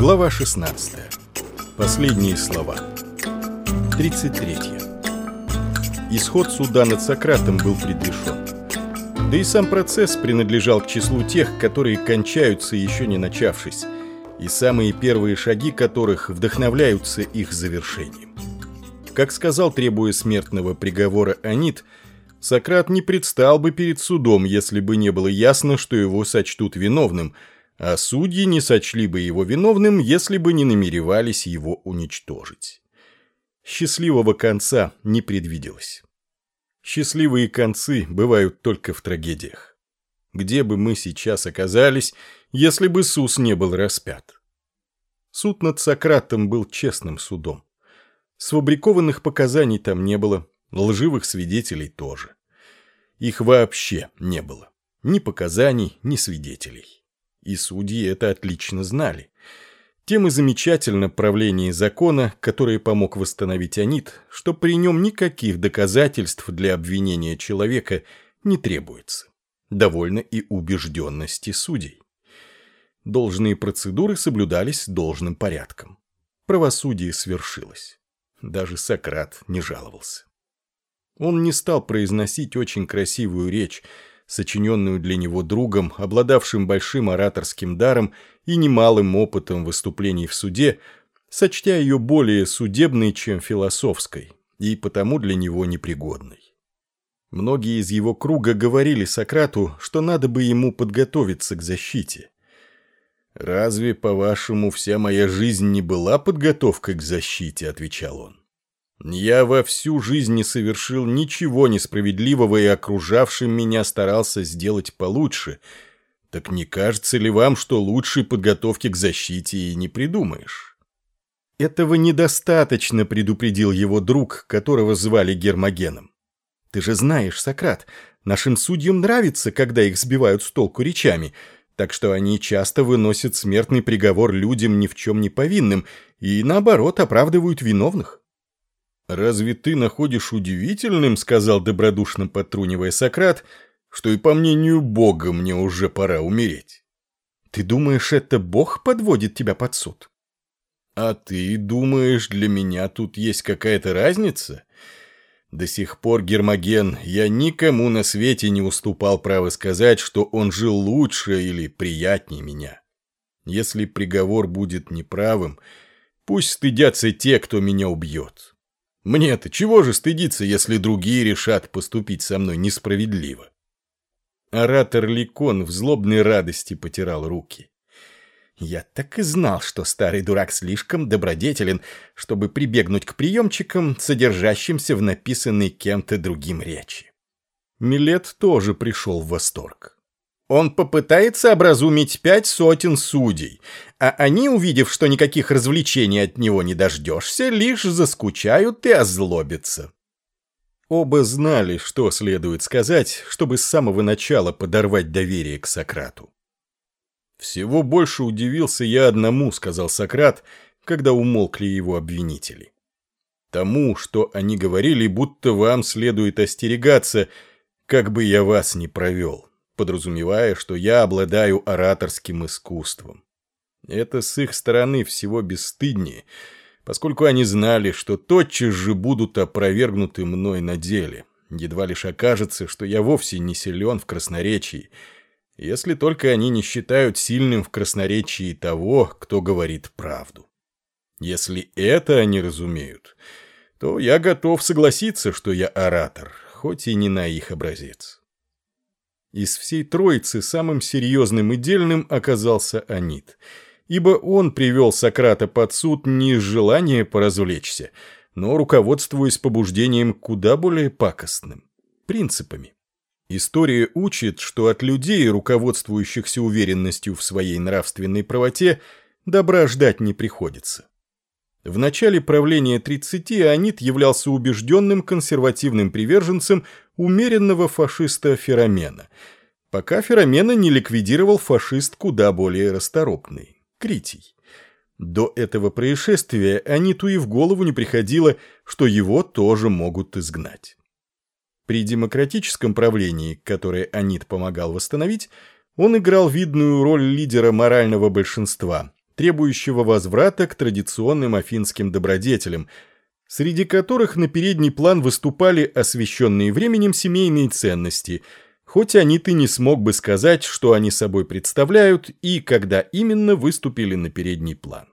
Глава 16. Последние слова. 33. Исход суда над Сократом был предрешен. Да и сам процесс принадлежал к числу тех, которые кончаются еще не начавшись, и самые первые шаги которых вдохновляются их завершением. Как сказал, требуя смертного приговора Анит, Сократ не предстал бы перед судом, если бы не было ясно, что его сочтут виновным, а судьи не сочли бы его виновным, если бы не намеревались его уничтожить. Счастливого конца не предвиделось. Счастливые концы бывают только в трагедиях. Где бы мы сейчас оказались, если бы Сус не был распят? Суд над Сократом был честным судом. Сфабрикованных показаний там не было, лживых свидетелей тоже. Их вообще не было. Ни показаний, ни свидетелей. И судьи это отлично знали. Тем и замечательно правление закона, которое помог восстановить Анит, что при нем никаких доказательств для обвинения человека не требуется. Довольно и убежденности судей. Должные процедуры соблюдались должным порядком. Правосудие свершилось. Даже Сократ не жаловался. Он не стал произносить очень красивую речь, сочиненную для него другом, обладавшим большим ораторским даром и немалым опытом выступлений в суде, сочтя ее более судебной, чем философской, и потому для него непригодной. Многие из его круга говорили Сократу, что надо бы ему подготовиться к защите. «Разве, по-вашему, вся моя жизнь не была подготовкой к защите?» – отвечал он. «Я во всю жизнь не совершил ничего несправедливого и окружавшим меня старался сделать получше. Так не кажется ли вам, что лучшей подготовки к защите и не придумаешь?» «Этого недостаточно», – предупредил его друг, которого звали Гермогеном. «Ты же знаешь, Сократ, нашим судьям нравится, когда их сбивают с толку речами» так что они часто выносят смертный приговор людям ни в чем не повинным и, наоборот, оправдывают виновных. «Разве ты находишь удивительным, — сказал добродушно потрунивая Сократ, — что и по мнению Бога мне уже пора умереть? Ты думаешь, это Бог подводит тебя под суд? А ты думаешь, для меня тут есть какая-то разница?» До сих пор, Гермоген, я никому на свете не уступал право сказать, что он жил лучше или приятнее меня. Если приговор будет неправым, пусть стыдятся те, кто меня убьет. Мне-то чего же стыдиться, если другие решат поступить со мной несправедливо? Оратор Ликон в злобной радости потирал руки. Я так и знал, что старый дурак слишком добродетелен, чтобы прибегнуть к приемчикам, содержащимся в написанной кем-то другим речи. Милет тоже пришел в восторг. Он попытается образумить пять сотен судей, а они, увидев, что никаких развлечений от него не дождешься, лишь заскучают и озлобятся. Оба знали, что следует сказать, чтобы с самого начала подорвать доверие к Сократу. «Всего больше удивился я одному», — сказал Сократ, когда умолкли его обвинители. «Тому, что они говорили, будто вам следует остерегаться, как бы я вас не провел, подразумевая, что я обладаю ораторским искусством. Это с их стороны всего бесстыднее, поскольку они знали, что тотчас же будут опровергнуты мной на деле. Едва лишь окажется, что я вовсе не силен в красноречии, если только они не считают сильным в красноречии того, кто говорит правду. Если это они разумеют, то я готов согласиться, что я оратор, хоть и не на их образец. Из всей троицы самым серьезным и дельным оказался Анит, ибо он привел Сократа под суд не из желания поразвлечься, но руководствуясь побуждением куда более пакостным – принципами. История учит, что от людей, руководствующихся уверенностью в своей нравственной правоте, добра ждать не приходится. В начале правления 30 Анит являлся убежденным консервативным приверженцем умеренного фашиста Феромена, пока Феромена не ликвидировал фашист куда более расторопный – Критий. До этого происшествия Аниту и в голову не приходило, что его тоже могут изгнать. При демократическом правлении, которое Анит помогал восстановить, он играл видную роль лидера морального большинства, требующего возврата к традиционным афинским добродетелям, среди которых на передний план выступали освещенные временем семейные ценности, хоть они ты не смог бы сказать, что они собой представляют и когда именно выступили на передний план.